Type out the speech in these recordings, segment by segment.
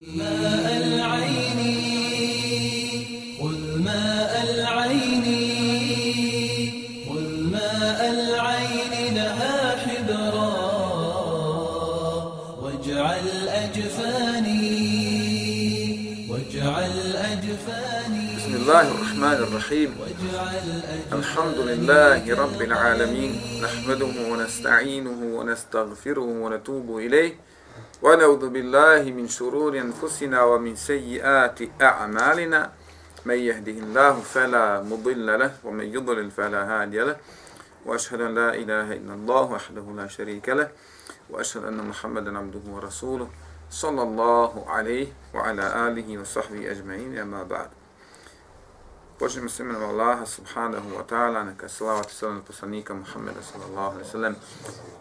ماء العين خذ ماء العين خذ ماء العين لها حبرا واجعل أجفاني واجعل أجفاني. بسم الله الرحمن الرحيم. الحمد لله رب العالمين. نحمده ونستعينه ونستغفره ونتوب إليه. ونعوذ بالله من شرور أنفسنا ومن سيئات أعمالنا. من يهده الله فلا مضل له ومن يضلل فلا هادي له. وأشهد أن لا إله إلا الله وحده لا شريك له. وأشهد أن محمدا عبده ورسوله صلى الله عليه وعلى آله وصحبه أجمعين أما بعد. Počnemo s imenom Allaha subhanahu wa ta'ala, neka salavat i salam poslanika Muhammeda sallallahu alaihi sallam,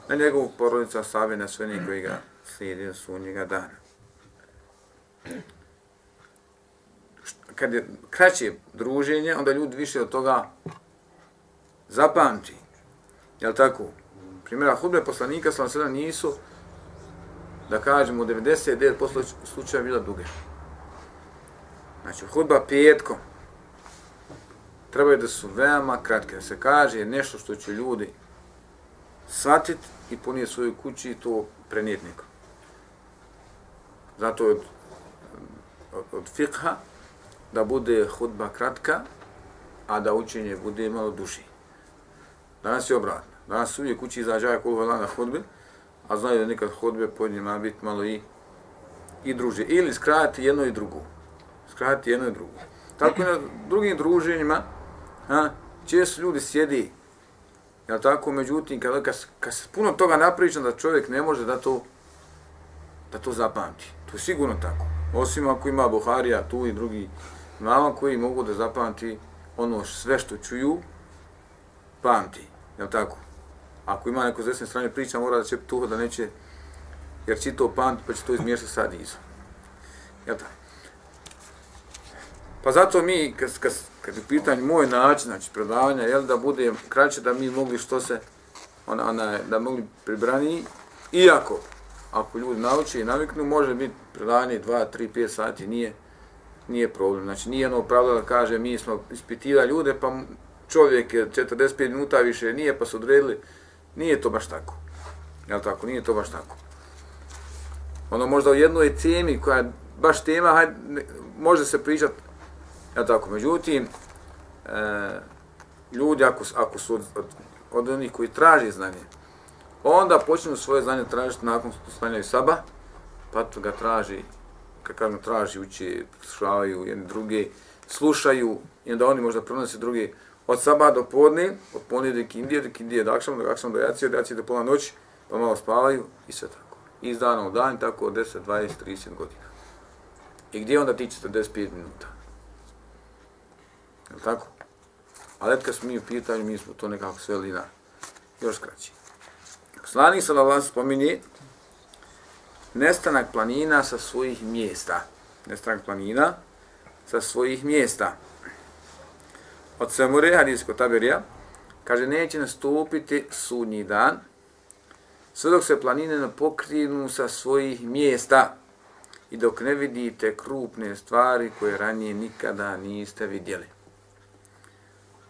na njegovu porodicu, asabi na sve koji ga slijedi do sunnjega dana. Kad je kraće druženje, onda ljudi više od toga zapamti. Jel tako? Primjera, hudbe poslanika sallallahu sada nisu, da kažemo, 99% slučaja bila duge. Znači, hudba petkom, trebaju da su veoma kratke. Da se kaže nešto što će ljudi shvatiti i ponijeti svoju kući i to prenijeti nekom. Zato od, od, od fikha da bude hudba kratka, a da učenje bude malo duži. Danas je obratno. Danas uvijek kući izađaja koliko na hudbe, a znaju da nekad hudbe po njima biti malo i, i druže. Ili skrati jedno i drugo. Skrati jedno i drugo. Tako i na drugim druženjima, ha, često ljudi sjedi, jel tako, međutim, kad, kad, kad se puno toga napriča da čovjek ne može da to, da to zapamti. To je sigurno tako. Osim ako ima Buharija tu i drugi mama koji mogu da zapamti ono sve što čuju, pamti, Je tako? Ako ima neko s desne strane priča, mora da će tuho da neće, jer će to pamti, pa će to izmiješati sad izo. Je tako? Pa zato mi, kad, kad, kad je pitanje moj način, znači predavanja, jel, da bude kraće da mi mogli što se, ona, ona, da mogli pribrani, iako, ako ljudi nauče i naviknu, može biti predavanje 2, 3, 5 sati, nije, nije problem. Znači nije ono pravilo da kaže mi smo ispitivali ljude, pa čovjek je 45 minuta više nije, pa su odredili, nije to baš tako. Jel tako, nije to baš tako. Ono možda u jednoj temi koja je baš tema, hajde, može se pričati jel tako, međutim, e, ljudi ako, ako su od, od, od onih koji traži znanje, onda počinju svoje znanje tražiti nakon što stanjaju saba, pa to ga traži, kakav traži, uči, slušavaju jedni druge, slušaju i onda oni možda pronose druge od saba do podne, od podne do kindije, do kindije do akšama, do akšama do jacije, od jacije do pola noći, pa malo spavaju i sve tako. I iz dana u dan, tako od 10, 20, 30 godina. I gdje onda ti 45 minuta? Je tako? Ali kad smo mi u pitanju, mi smo to nekako sveli na još kraće. Poslanik sa Allah spominje nestanak planina sa svojih mjesta. Nestanak planina sa svojih mjesta. Od Semure, hadijsko taberija, kaže, neće nastupiti sudnji dan, sve dok se planine ne pokrinu sa svojih mjesta i dok ne vidite krupne stvari koje ranije nikada niste vidjeli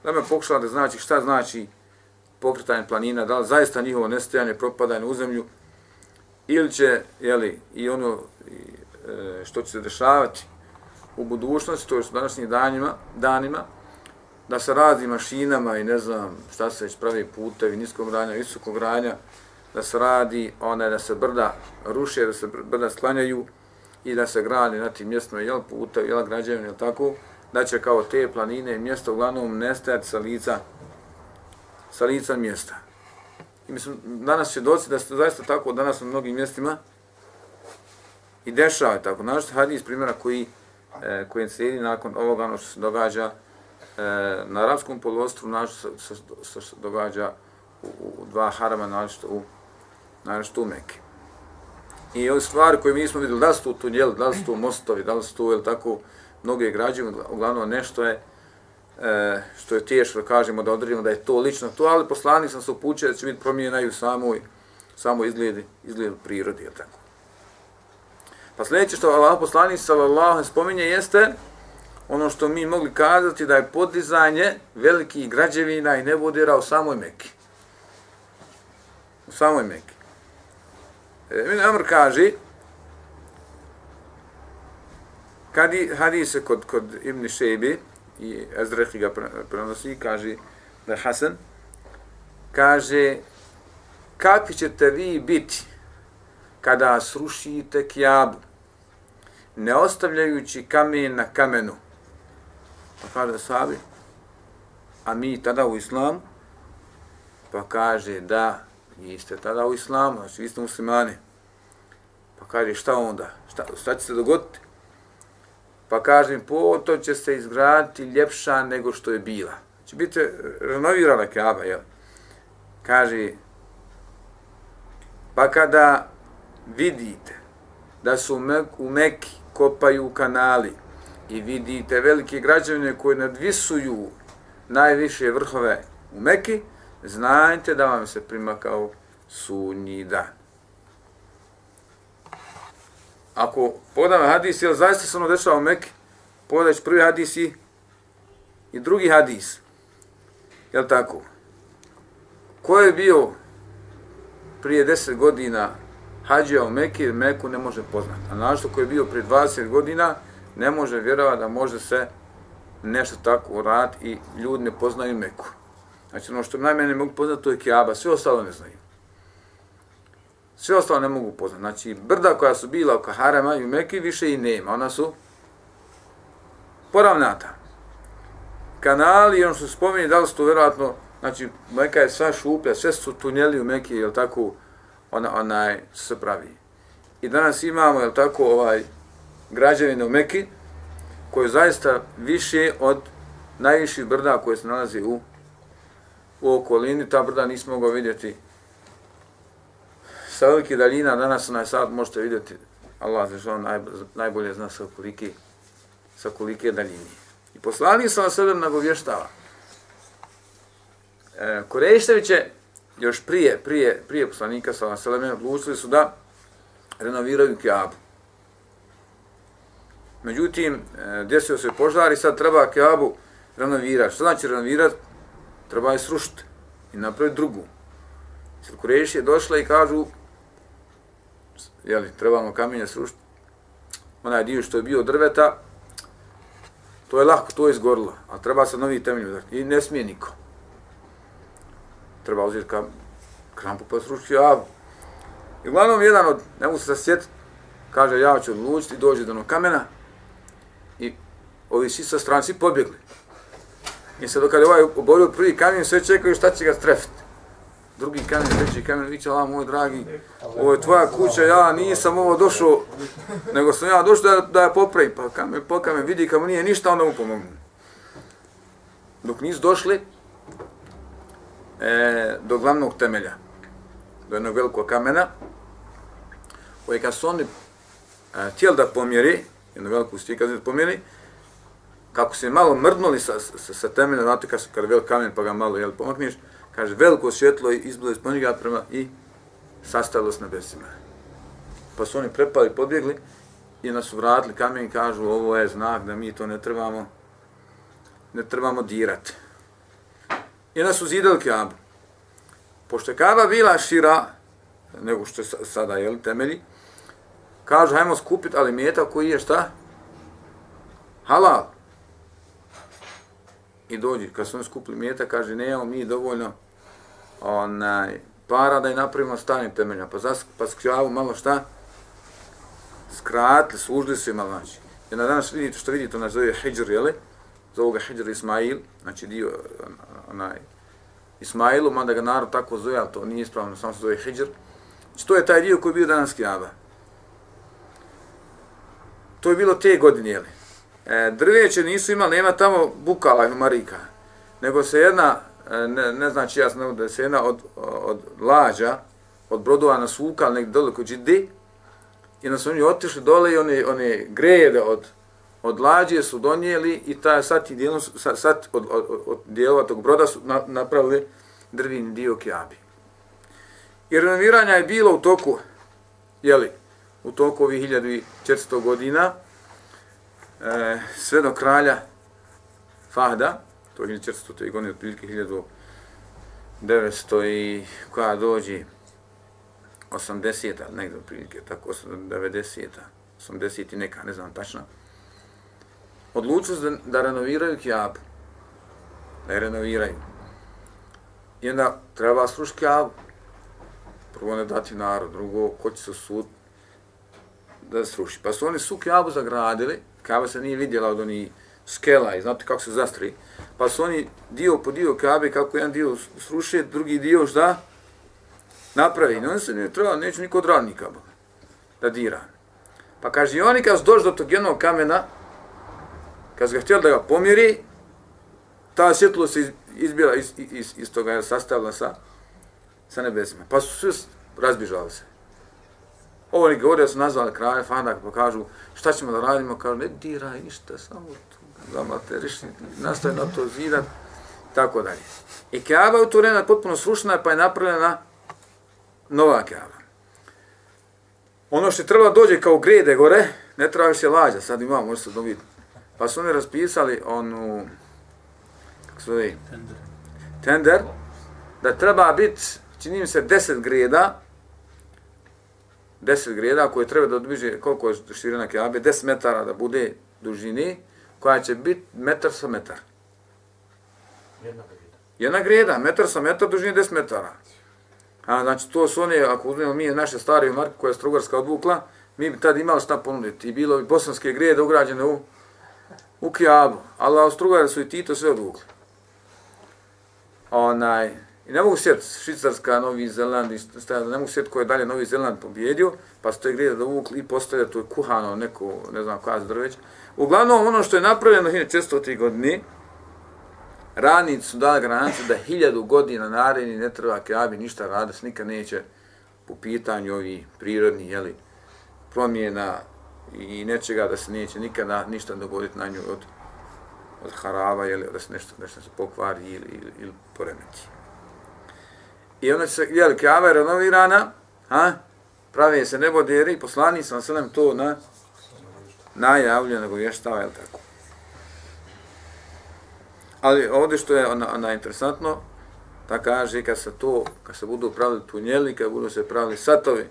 da me pokušala da znači šta znači pokretanje planina, da li zaista njihovo nestajanje, propadanje u zemlju, ili će, jeli, i ono e, što će se dešavati u budućnosti, to je u današnjim danima, danima, da se radi mašinama i ne znam šta se već pravi putevi, niskog granja, visokog granja, da se radi, one, da se brda ruše, da se brda sklanjaju i da se gradi na tim mjestima, jel, putevi, jel, građevine, jel, tako, da će kao te planine i mjesto uglavnom nestajati sa lica, sa lica mjesta. I mislim, danas će doći da se zaista tako danas na mnogim mjestima i dešava tako. Znaš što hadis primjera koji, e, koji slijedi nakon ovoga ono što se događa e, na Arabskom poluostru, znaš što se, se događa u, u dva harama, znaš što u, znaš u Mekke. I ove stvari koje mi smo vidjeli, da su tu tunjeli, da su tu mostovi, da su tu, ili tako, mnoge građe, uglavnom nešto je e, što je teško da kažemo da odredimo da je to lično to, ali poslanik sam se upućio da će biti promijenjena i u samoj, samoj izgledi, izgledu prirodi, jel tako. Pa sljedeće što Allah poslanik sallallahu spominje jeste ono što mi mogli kazati da je podizanje velikih građevina i nebodera u samoj Mekki. U samoj Mekki. E, Min Amr kaže, kad hadise kod, kod Ibn Šebi i Ezrehi ga prenosi, kaže da je Hasan, kaže, kakvi ćete vi biti kada srušite kjabu, ne ostavljajući kamen na kamenu. Pa kaže sabi, a mi tada u islamu, pa kaže da, vi ste tada u islamu, znači vi ste muslimani. Pa kaže šta onda, šta, šta će se dogoditi? Pa kažem, to će se izgraditi ljepša nego što je bila. Će biti e, renovirana Kaaba, jel? Kaže, pa kada vidite da su u Meki kopaju kanali i vidite velike građevine koje nadvisuju najviše vrhove u Meki, znajte da vam se primakao sunji dan. Ako podam hadis, jel zaista se ono dešava u Mekke, podać prvi hadis i, i drugi hadis. Jel tako? Ko je bio prije deset godina hađija u Mekke, Meku ne može poznati. A našto ko je bio prije 20 godina, ne može vjerovati da može se nešto tako uraditi i ljudi ne poznaju Meku. Znači ono što najmene mogu poznati, to je Kiaba, sve ostalo ne znaju. Sve ostalo ne mogu poznati. Znači brda koja su bila oko Harema i u Mekke više i nema. Ona su poravnata. Kanali, on što se spominje, da li su to vjerojatno, znači Meka je sva šuplja, sve su tunjeli u Meki, je tako, ona, onaj se pravi. I danas imamo, je tako, ovaj građevine u Meki, koje zaista više od najviših brda koje se nalazi u, u okolini, ta brda nismo mogao vidjeti sa velike daljina, danas na sad možete vidjeti, Allah za što naj, najbolje zna sa kolike, sa kolike daljini. I poslani sa sebe nagovještava. E, Korejštević još prije, prije, prije poslanika sa Seleme odlučili su da renoviraju Kjabu. Međutim, e, desio se požar i sad treba Kjabu renovirati. Što znači renovirati? Treba je srušiti i napraviti drugu. Sad Kureši je došla i kažu jeli, trebamo kamenje srušiti. Onaj dio što je bio drveta, to je lako, to je izgorilo, a treba se novi temelj i ne smije niko treba uzeti kam, krampu pa srušiti javu. I uglavnom jedan od, ne mogu se sjetiti, kaže ja ću odlučiti, dođe do onog kamena i ovi svi sa strane, svi pobjegli. I sad dok je ovaj oborio prvi kamen, sve čekaju šta će ga strefiti. Drugi kamen, treći kamen, viće, Allah moj dragi, ovo je tvoja kuća, ja nisam ovo došao, nego sam ja došao da, da je popravim. Pa kamen, po kamen, vidi kamo nije ništa, onda mu pomognu. Dok nisu došli, e, do glavnog temelja, do jednog velikog kamena, koji kad su oni e, tijeli da pomjeri, jednu veliku stiju, kad su pomjeri, kako se malo mrdnuli sa, sa, sa temelja, znate kad, kad velik kamen pa ga malo jel, pomakniš, kaže veliko svjetlo izbilo iz ponjega prema i sastavilo s nebesima. Pa su oni prepali, pobjegli i nas vratili kamen i kažu ovo je znak da mi to ne trebamo ne trebamo dirati i nas su zidali Kaabu. Pošto je Kaaba bila šira, nego što je sada, jel, temelji, kažu, hajmo skupiti ali meta koji je šta? Halal. I dođi, kad su oni skupili meta, kaže, ne, mi dovoljno onaj, para da i napravimo stanje temelja. Pa, zas, pa skjavu malo šta? Skratili, služili su malo, znači. I na danas vidite što vidite, ona zove Hidžr, jeli? Zove ga Hidžr Ismail, znači dio, onaj, Ismailu, mada ga narod tako zove, ali to nije ispravno, samo se zove Hidžr. Znači, to je taj dio koji je bio danas Kijaba. To je bilo te godine, jeli. E, drveće nisu imali, nema tamo bukala i marika, nego se jedna, ne, ne znači ja znam da se jedna od, od lađa, od brodova na suka, nekde dole kod Džidi, i na oni otišli dole i one, one grede od, od lađe su donijeli i ta sat, dijelom, sat, sat od, od, od dijelova tog broda su na, napravili drvini dio kjabi. I renoviranja je bilo u toku, jeli, u toku ovih 1400 godina, e, sve do kralja Fahda, to je 1400. godine, otprilike 1900 i koja dođe 80-a, negdje otprilike, tako 90-a, 80 i neka, ne znam tačno, odlučili da, da renoviraju Kjabu. Da je renoviraju. I onda treba srušiti Kjabu. Prvo ne dati narod, drugo, ko će se sud da sruši. Pa su oni su Kjabu zagradili, Kjaba se nije vidjela od onih skela i znate kako se zastri. Pa su oni dio po dio kabe, kako jedan dio sruši, drugi dio šta? Napravi. I oni se ne treba, neću niko od radnika da dira. Pa kaže, i oni kad su došli do tog jednog kamena, kad su ga htjeli da ga pomiri, ta svjetlo se izbila iz, iz, iz toga, je sastavila sa, sa nebesima. Pa su svi razbižali se. Ovo oni govore, su nazvali kralje Fadak, pa kažu šta ćemo da radimo, kažu ne diraj ništa, samo to zamate, riši, nastaje na to zidat, tako dalje. I Kaaba u to potpuno srušena, pa je napravljena nova Kaaba. Ono što je trebalo dođe kao grede gore, ne treba više lađa, sad imamo, može se dobiti. Pa su oni raspisali onu, kako se zove, tender. tender, da treba biti, čini mi se, 10 greda, 10 greda koje treba da odbiže koliko je širina keabe, 10 metara da bude dužini, koja će biti metar sa metar. Jedna greda. Jedna greda, metar sa metar, dužini 10 metara. A, znači, to su one, ako uzmemo mi naše stare marke koje je Strugarska odvukla, mi bi tad imali šta ponuditi. I bilo bi bosanske grede ugrađene u u Kijabu. Ali Austrugari su i Tito sve odvukli. Onaj, I ne mogu sjeti Švicarska, Novi Zeland, ne mogu sjeti ko je dalje Novi Zeland pobjedio, pa su to igrije da uvukli i postavlja, to je kuhano neko, ne znam koja drveć. Uglavnom, ono što je napravljeno 1600. godini, radnici su dali garanciju da hiljadu godina naredni ne treba Kijabi ništa rada, se nikad neće po pitanju ovih prirodnih jeli, promjena i nečega da se neće nikada ništa dogoditi na nju od, od harava jeli, da se nešto, nešto se pokvari ili, ili, ili poremeti. I onda se, jel, kjava je renovirana, ha? pravi se neboderi i poslani sam se to na najavljeno nego vještava, je tako? Ali ovdje što je ona, ona interesantno, da kaže kad se to, kad se budu pravili tunjeli, kad budu se pravili satovi,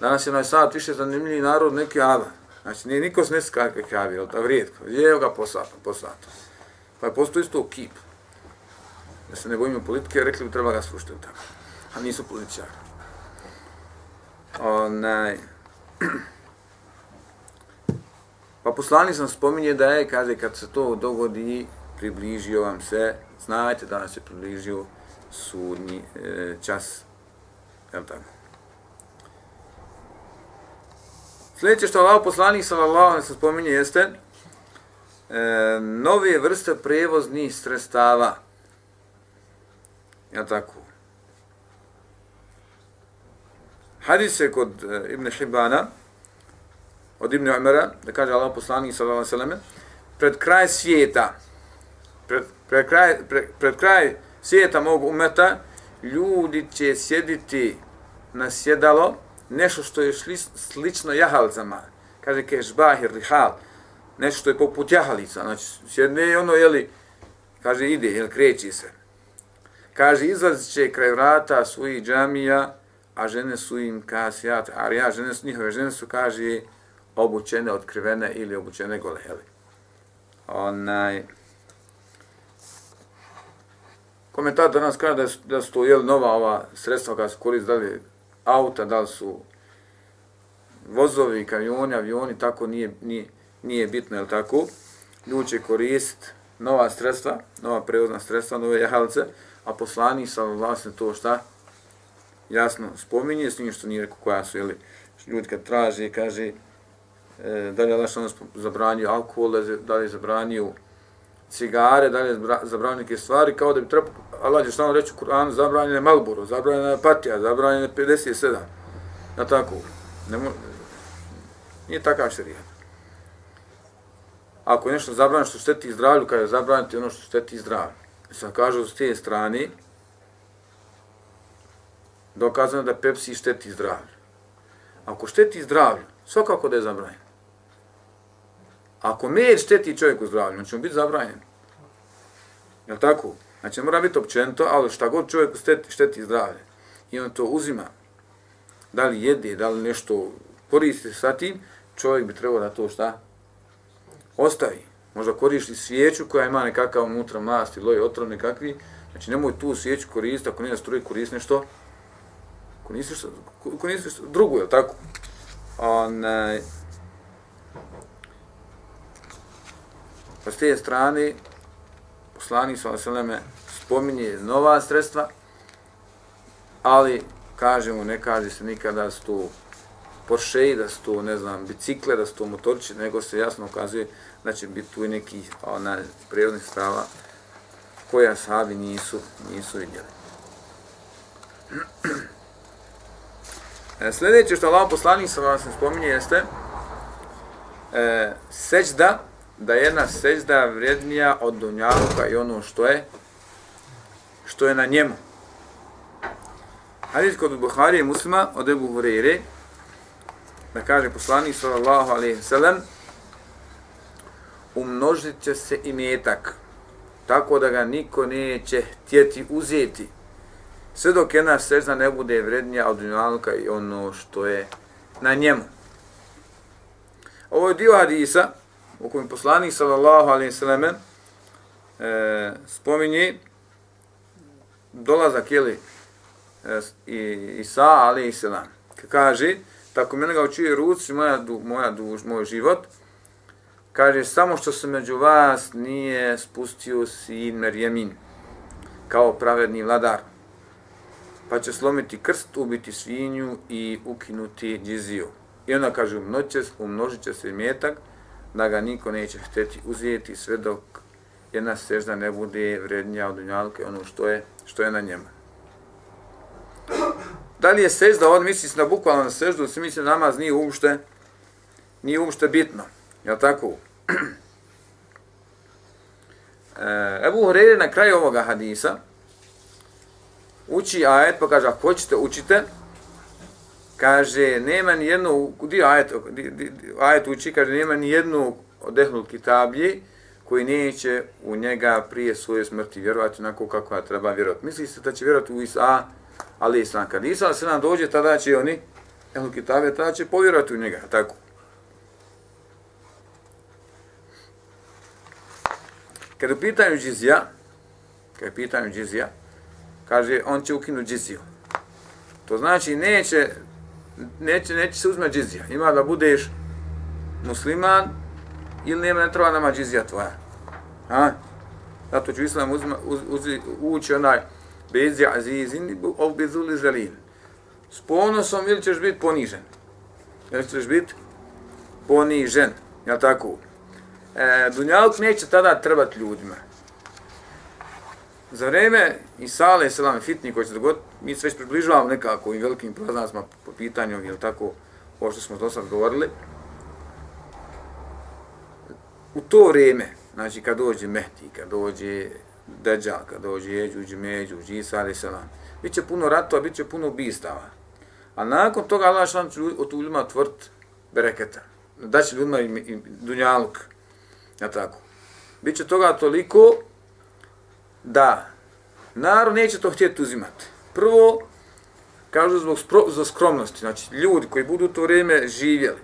Danas je onaj sat više zanimljivi narod neki ava. Znači, nije niko se ne skakve kavi, jel da vrijedko. Je ga posata, posata. Pa je postoji isto kip. Da se ne bojimo politike, rekli bi treba ga slušati tamo. A nisu političari. Onaj... Pa poslani sam spominje da je, kaže, kad se to dogodi, približio vam se, znajte da se približio sudnji e, čas. Jel tako? Sljedeće što Allah poslanik sallallahu alejhi ve spominje jeste e, nove vrste prevoznih sredstava. Ja tako. Hadis je kod e, Ibn Hibana od Ibn Umara, da kaže Allah poslanik sallallahu alejhi ve selleme, pred kraj svijeta, pred, pred, kraj, pred, pred kraj svijeta mog umeta, ljudi će sjediti na sjedalo, nešto što je šli, slično jahalcama, kaže ke žbahir rihal, nešto što je poput jahalica, znači sjedne i ono, jeli, kaže ide, jel, kreći se. Kaže, izlazit će kraj vrata svojih džamija, a žene su im kasijat, a ja, žene su, njihove žene su, kaže, obučene, otkrivene ili obučene gole, jeli. Onaj, komentator danas kaže da, da su to, jel, nova ova sredstva kada su koristili, auta, da su vozovi, kamioni, avioni, tako nije, nije, nije bitno, jel tako? Ljudi će koristiti nova sredstva, nova prevozna sredstva, nove jahalce, a poslani sa vlastne to šta? Jasno, spominje s njim što nije rekao koja su, ili ljudi kad traže, kaže, e, da li je Allah zabranio alkohol, da li je zabranio cigare, da li je zabranio neke stvari, kao da bi trebao, Allah je samo reći u Kur'anu, zabranjeno je Malboro, zabranjeno je Patija, zabranjeno je 57. Na tako. Ne mo Nije takav šarijat. Ako je nešto zabranjeno što šteti zdravlju, kada je zabranjeno ono što šteti zdravlju sa kažu s te strane, dokazano da Pepsi šteti zdravlju. Ako šteti zdravlju, svakako da je zabranjen. Ako med šteti čovjeku zdravlju, on će mu biti zabranjen. Je tako? Znači, mora biti općento, ali šta god čovjeku šteti, šteti zdravlje, i on to uzima, da li jede, da li nešto koristi sa tim, čovjek bi trebao da to šta? Ostavi. Možda koristi svijeću koja ima nekakav unutra mast ili otrov nekakvi, znači nemoj tu svijeću koristiti, ako nije struje koristi nešto, koristi što, nisi što drugo, je tako? Onaj, pa s te strane, poslanik sa Veseleme spominje nova sredstva, ali kažemo, ne kaže se nikada da su Porsche, da su to, ne znam, bicikle, da su to motorči, nego se jasno ukazuje da će biti tu i neki ona, prirodnih strava koja ashabi nisu, nisu vidjeli. E, sljedeće što Allah poslanik sa vas spominje jeste e, seđda, da je jedna seđda vrednija od dunjaluka i ono što je što je na njemu. Hadis kod Buhari i muslima od Ebu Hureyre, da kaže poslanik sallallahu alaihi ve umnožit će se i metak, tako da ga niko neće htjeti uzeti, sve dok jedna sežna ne bude vrednija od dunjalka i ono što je na njemu. Ovo je dio hadisa u kojem poslanik sallallahu alaihi sallam e, eh, spominje dolazak jeli, e, eh, Isa alaihi sallam. Kaže, tako mene ga učuje ruci moja, du, moja duž, moj život, kaže, samo što se među vas nije spustio sin Merjemin, kao pravedni vladar, pa će slomiti krst, ubiti svinju i ukinuti džiziju. I onda kaže, umnoće, umnožit će se metak, da ga niko neće hteti uzeti sve dok jedna sežda ne bude vrednija od unjalke, ono što je, što je na njemu. Da li je sežda, on misli se na bukvalno na seždu, se misli namaz nije uopšte, nije uopšte bitno. Je tako? E, Ebu Hureyre na kraju ovoga hadisa uči ajet, pa kaže, ako hoćete, učite, kaže, nema ni jednu, di ajet, ajet uči, kaže, nema ni jednu odehnul kitablji koji neće u njega prije svoje smrti vjerovati onako kako treba vjerovati. Misli se da će vjerovati u Isa, ali islam. Kad Isa se nam dođe, tada će oni, el Kitabe, tada će povjerati u njega, tako. Kad je pitanju džizija, kad je pitanju džizija, kaže, on će ukinuti džiziju. To znači, neće, neće, neće se uzme džizija. Ima da budeš musliman ili nema, ne treba nama džizija tvoja. Ha? Zato ću islam uzma, uz, uz, ući onaj, bez azizin ov bezuli zelin. S ponosom ili ćeš biti ponižen? Ili ćeš biti ponižen? Jel tako? E, Dunjaluk neće tada trebati ljudima. Za vreme sale Selam, Fitni, koji će dogoditi, mi se već približavamo nekako i velikim proznacima po pitanju, jel tako, ovo što smo do sad govorili. U to vrijeme, znači kad dođe Mehdi, kad dođe Deđal, kad dođe Jeđuđ, Međuđ, Isa, ali salam. Biće puno ratova, biće puno ubistava. A nakon toga Allah šan će od ljudima tvrt bereketa. Da će ljudima i, i dunjaluk. Ja tako. Biće toga toliko da narod neće to htjeti uzimati. Prvo, kažu zbog spro, za skromnosti. Znači, ljudi koji budu u to vrijeme živjeli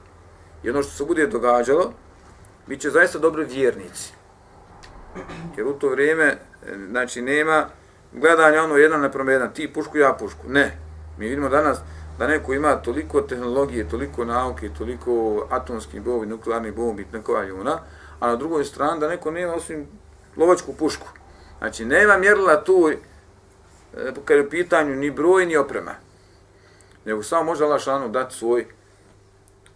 i ono što se bude događalo, bit će zaista dobri vjernici. Jer u to vrijeme znači nema gledanja ono jedan naprema jedan, ti pušku, ja pušku. Ne. Mi vidimo danas da neko ima toliko tehnologije, toliko nauke, toliko atomskih bombi, nuklearnih bombi, nekova juna, a na drugoj strani da neko nema osim lovačku pušku. Znači, nema mjerila tu e, kada je u pitanju ni broj, ni oprema. Nego samo može Allah šanu dati svoj,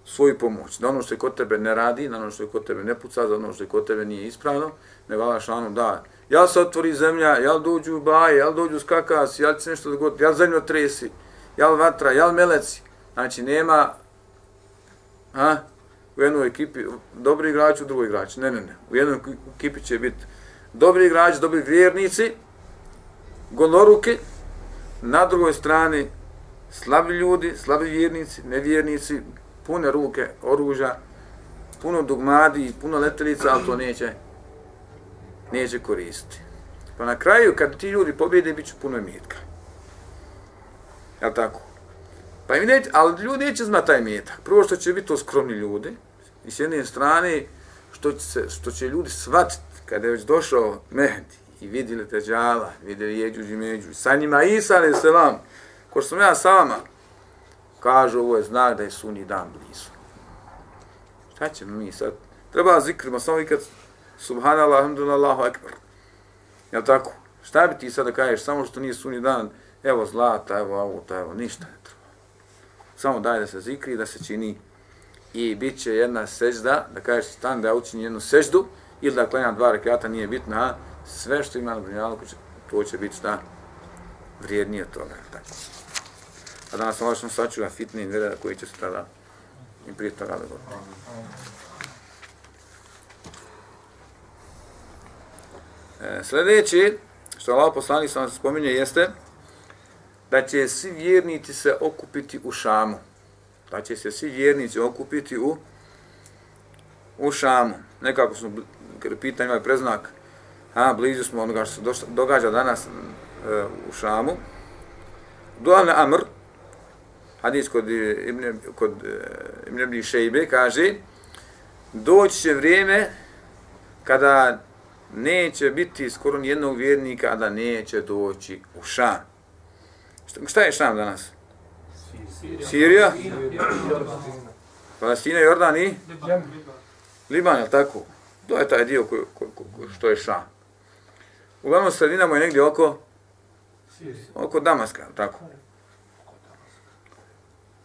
svoju pomoć. Da ono što je kod tebe ne radi, da ono što je kod tebe ne puca, da ono što je kod tebe nije ispravno, nego Allah šanu da jel se otvori zemlja, jel dođu baje, jel dođu skakas, jel će nešto dogoditi, jel zemljo tresi, jel vatra, jel meleci. Znači, nema a, u jednoj ekipi dobri igrač, u drugoj igrač. Ne, ne, ne. U jednoj ekipi će biti dobri igrač, dobri vjernici, goloruke, na drugoj strani slabi ljudi, slabi vjernici, nevjernici, pune ruke, oruža, puno dugmadi, puno letelica, ali to neće, neće koristiti. Pa na kraju, kad ti ljudi pobjede, bit će puno imetka. Ja tako? Pa im neće, ali ljudi neće znati taj imetak. Prvo što će biti to skromni ljudi, i s jedne strane, što će, se, što će ljudi shvatiti kada je već došao Mehdi i vidjeli Teđala, vidjeli Jeđuđ i Međuđ, sa njima Isa, ali se vam, ko što sam ja sa vama, kažu ovo je znak da je sunni dan blizu. Šta ćemo mi sad? Treba zikrima, samo i kad subhanallah, alhamdulillah, Allahu akbar. Jel tako? Šta bi ti sada kažeš, samo što nije suni dan, evo zlata, evo auto, evo ništa ne treba. Samo daj da se zikri, da se čini i bit će jedna sežda, da kažeš stan da ja učini jednu seždu, ili da klenja dva rekata, nije bitno, a sve što ima na dunjalku, to će biti šta vrijednije od toga. Tako. A danas Allah što sačuva fitne i koji će se tada i prije toga dogoditi govorio. E, E, sljedeći, što Allah poslani sam spominje, jeste da će svi vjernici se okupiti u Šamu. Da će se svi vjernici okupiti u, u Šamu. Nekako smo, kada pitanje ovaj preznak, a, blizu smo onoga što se događa danas e, u Šamu. Dualne Amr, hadis kod Ibn, kod e, Ibn Ibn Šejbe, kaže, doći će vrijeme kada neće biti skoro nijednog vjernika, a da neće doći u Šam. Šta je Šam danas? Sirija? Palestina, Jordan i? Liban, je tako? To je taj dio koji, ko, ko, ko, što je Šam. Uglavnom sredina mu je negdje oko oko Damaska, tako?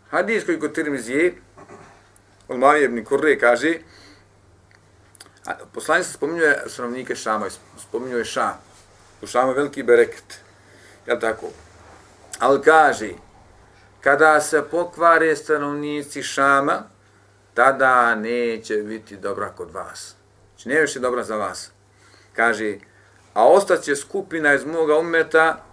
Hadis koji kod Tirmizije, od Mavije ibn Kurre kaže, poslanik se spominjuje stanovnike Šama, spominjuje Šam. U Šamu je veliki bereket. Ja tako? Ali kaže, kada se pokvare stanovnici Šama, tada neće biti dobra kod vas. Znači, ne više dobra za vas. Kaže, a ostaće skupina iz moga umeta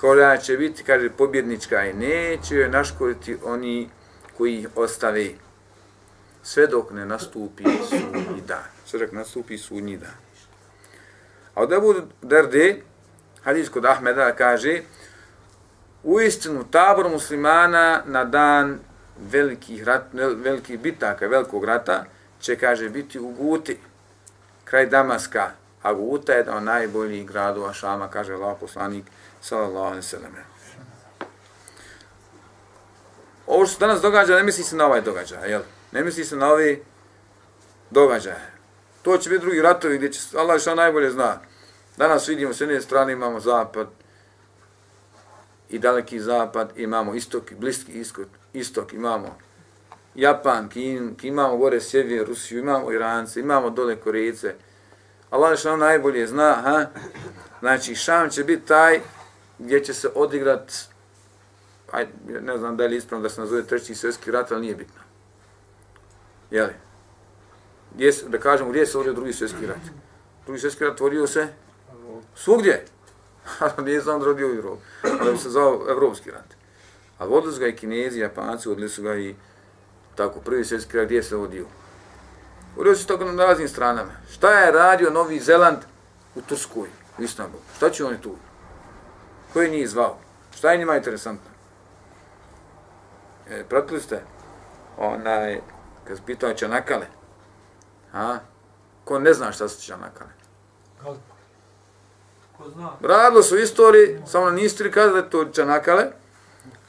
koja će biti, kaže, pobjednička i neće joj naškoditi oni koji ih ostave sve dok ne nastupi sudnji dan. Sve dok nastupi sudnji dan. A od Ebu Derde, hadis kod Ahmeda kaže, u istinu tabor muslimana na dan velikih, rat, velikih bitaka, velikog rata, će, kaže, biti u Guti, kraj Damaska, a Guta je jedan od najboljih gradova Šama, kaže Allah poslanik, sallallahu alaihi sallam. Ovo što danas događa, ne misli se na ovaj događaj, jel? Ne misli se na ovi događaje. To će biti drugi ratovi gdje će, Allah što najbolje zna. Danas vidimo s jedne strane imamo zapad i daleki zapad, imamo istok i bliski istok, istok imamo Japan, Kin, imamo gore sjever, Rusiju, imamo Irance, imamo dole Korejce. Allah što najbolje zna, ha? Znači, Šam će biti taj gdje će se odigrat, aj, ne znam da li ispravno da se nazove treći svjetski rat, ali nije bitno. Jeli? Gdje, da kažemo, gdje se vodio drugi svjetski rat? Drugi svjetski rat vodio se svugdje. nije sam rodio u Evropi. ali se zvao Evropski rat. A vodili su ga i Kinezi, Japanci, vodili su ga i tako, prvi svjetski rat, gdje se vodio? Vodio se tako na raznim stranama. Šta je radio Novi Zeland u Turskoj, u Istanbulu? Šta će oni tu? Ko je njih zvao? Šta je njima interesantno? E, pratili ste? Onaj, kad se pitao Čanakale. A? Ko ne zna šta su Čanakale? Ko zna? Radilo su istoriji, samo na istri kada je to Čanakale,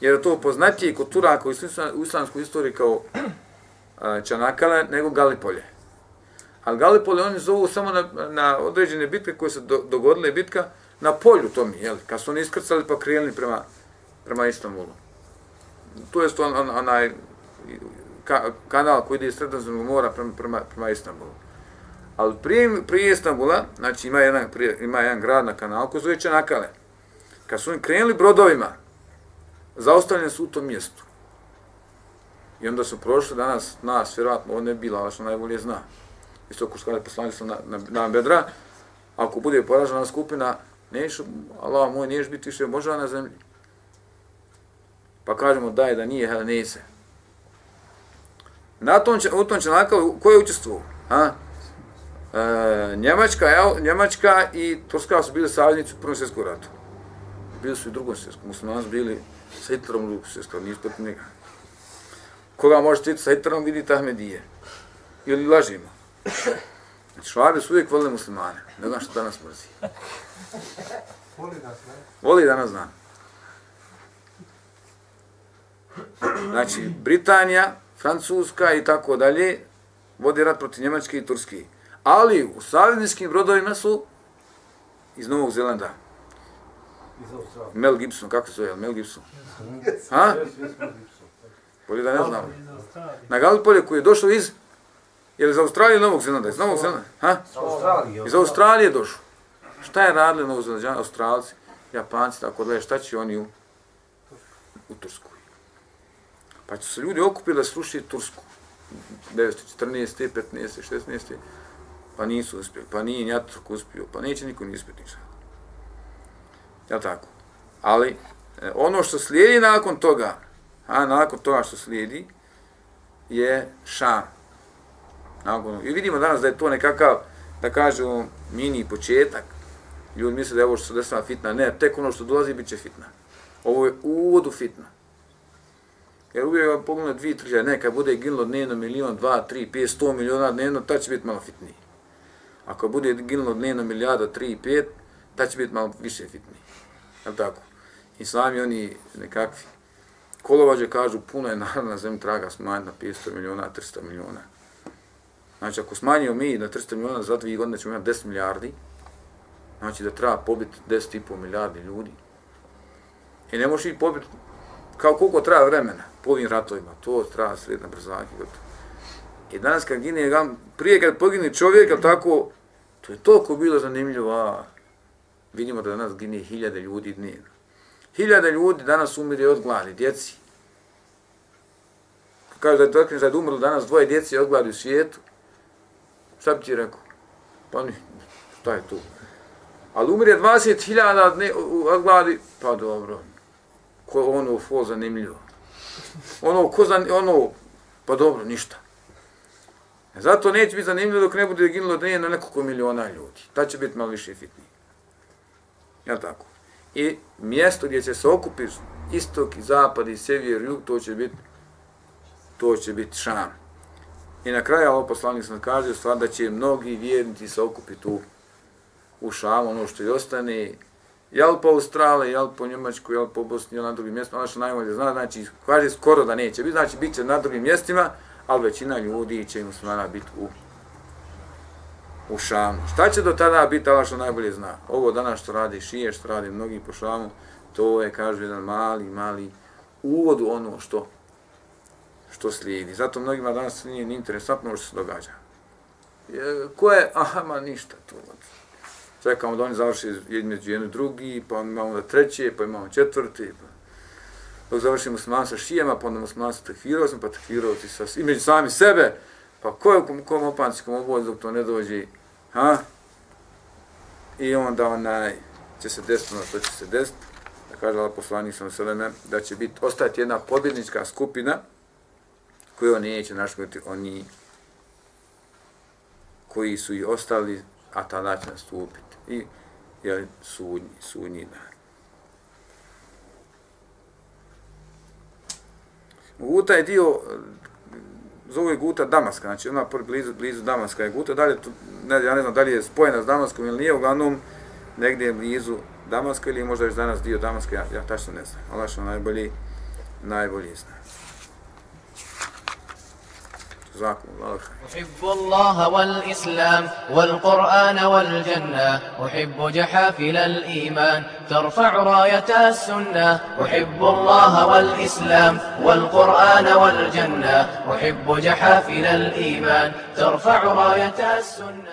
jer je to poznatije kod Turaka u islamskoj istoriji kao Čanakale nego Galipolje. Ali Galipolje oni zovu samo na, na određene bitke koje su do, dogodile bitka, na polju to mi, jel, kad su oni iskrcali pa krenuli prema, prema Istanbulu. To je on, on, onaj ka, kanal koji ide iz Sredozemnog mora prema, prema, prema Istanbulu. Ali prije, prije Istanbula, znači ima jedan, prije, ima jedan grad na kanalu koji zove Čanakale. Kad su oni krenuli brodovima, zaustavljeni su u tom mjestu. I onda su prošli danas, nas, vjerojatno, on ne bila, ali što najbolje zna. Isto ko skada kada na, na, na Bedra, ako bude poražena skupina, Neš, Allah moj, neš biti više Boža na zemlji. Pa kažemo daj da nije Helenese. Na tom, u tom članku, ko je učestvovao? Ha? E, Njemačka, evo, Njemačka i Turska su bili saveznici u Prvom svjetskom ratu. Bili su i u drugom svjetskom. Muslimani bili sa Hitlerom u drugom svjetskom, nije protiv njega. Koga možete vidjeti sa Hitlerom, vidite Ahmedije. Ili lažimo. Znači, švabe su uvijek volili muslimane. Ne znam što danas mrzi. Voli nas, ne? Voli da nas zna. Znači, Britanija, Francuska i tako dalje, vodi rat protiv Njemačke i Turske. Ali u savezničkim brodovima su iz Novog Zelanda. Iz. Mel Gibson, kako se zove? Mel Gibson. Ha? Bolje da ne znam. Na Galipolje koji je došao iz... Je li iz Australije ili Novog Zelanda? Iz Novog Zelanda? Ha? Iz Australije došao. Šta je radili Novozelanđani, Australci, Japanci, tako da je, šta će oni u, u Tursku? Pa su se ljudi okupili da slušaju Tursku. 914. 15. 16. Pa nisu uspjeli, pa nije Njatrk uspio, pa neće niko ni uspjeti ništa. Jel tako? Ali, e, ono što slijedi nakon toga, a nakon toga što slijedi, je Šam. Nakon, I vidimo danas da je to nekakav, da kažemo, mini početak. Ljudi misle da je ovo što se desila fitna. Ne, tek ono što dolazi bit će fitna. Ovo je uvod u fitna. Jer uvijek vam pogledamo dvije, tri, neka bude ginulo dnevno milion, dva, tri, pet, sto miliona dnevno, ta će biti malo fitniji. Ako bude ginulo dnevno milijada, tri, pet, ta će biti malo više fitniji. Je tako? I sami oni nekakvi kolovađe kažu puno je narod na zemlji traga smanjiti na 500 miliona, 300 miliona. Znači, ako smanjimo mi na 300 miliona, za dvije godine ćemo imati 10 milijardi, znači da treba pobiti 10,5 milijardi ljudi. I ne možeš i pobiti kao koliko traja vremena po ovim ratovima, to traja sredna brzaki. Gotovo. I danas kad gine, prije kad pogine čovjek, tako, to je toliko bilo zanimljivo, a vidimo da danas gine hiljade ljudi dnevno. Hiljade ljudi danas umire od gladi, djeci. Kažu da je to da je umrlo danas dvoje djeci od gladi u svijetu, šta bi ti rekao? Pa ni, šta je tu? Ali umire 20.000 od gladi, pa dobro, ko ono fo zanimljivo. Ono, ko zan, ono, pa dobro, ništa. Zato neće biti zanimljivo dok ne bude ginulo dnije na nekoliko miliona ljudi. Ta će biti malo više fitnije. Jel tako? I mjesto gdje će se okupiti istok i zapad i sever i jug, to će biti to će biti šam. I na kraju ovo poslanik sam kaže stvar da će mnogi vjernici se okupiti u, u šam, ono što i ostane, jel po Australiji, jel po Njemačku, jel po Bosni, jel na drugim mjestima, ono što najbolje zna, znači, kaže skoro da neće biti, znači bit će na drugim mjestima, ali većina ljudi će im muslimana biti u, u šamu. Šta će do tada biti, ali što najbolje zna? Ovo danas što radi šije, što radi mnogi po šamu, to je, kaže, jedan mali, mali uvod u ono što što slijedi. Zato mnogima danas nije ni interesantno što se događa. Je, ko je? Aha, ma ništa tu. Čekamo da oni završe između jednu drugi, pa imamo da treće, pa imamo četvrti. Pa. Dok završimo musliman sa šijama, pa onda musliman sa tekfirovcima, pa tekfirovci sa, i među sami sebe. Pa ko je u kom opanskom obozu dok to ne dođe? Ha? I onda onaj, će se desiti ono što će se desiti. Da kaže Allah poslanik sam sveme, da će biti, ostati jedna pobjednička skupina, koju oni neće naškoditi, oni koji su i ostali, a tada će nastupiti. I jel, sudnji, sudnji dan. Guta je dio, zove Guta Damaska, znači ona blizu, blizu Damaska je Guta, dalje, tu, ne, ja ne znam da li je spojena s Damaskom ili nije, uglavnom negdje je blizu Damaska ili je možda još danas dio Damaska, ja, ja tačno ne znam, ona što najbolji, najbolji zna. جزاكم الله خير. أحب الله والإسلام والقرآن والجنة أحب جحافل الإيمان ترفع راية السنة. أحب الله والإسلام والقرآن والجنة أحب جحافل الإيمان ترفع راية السنة.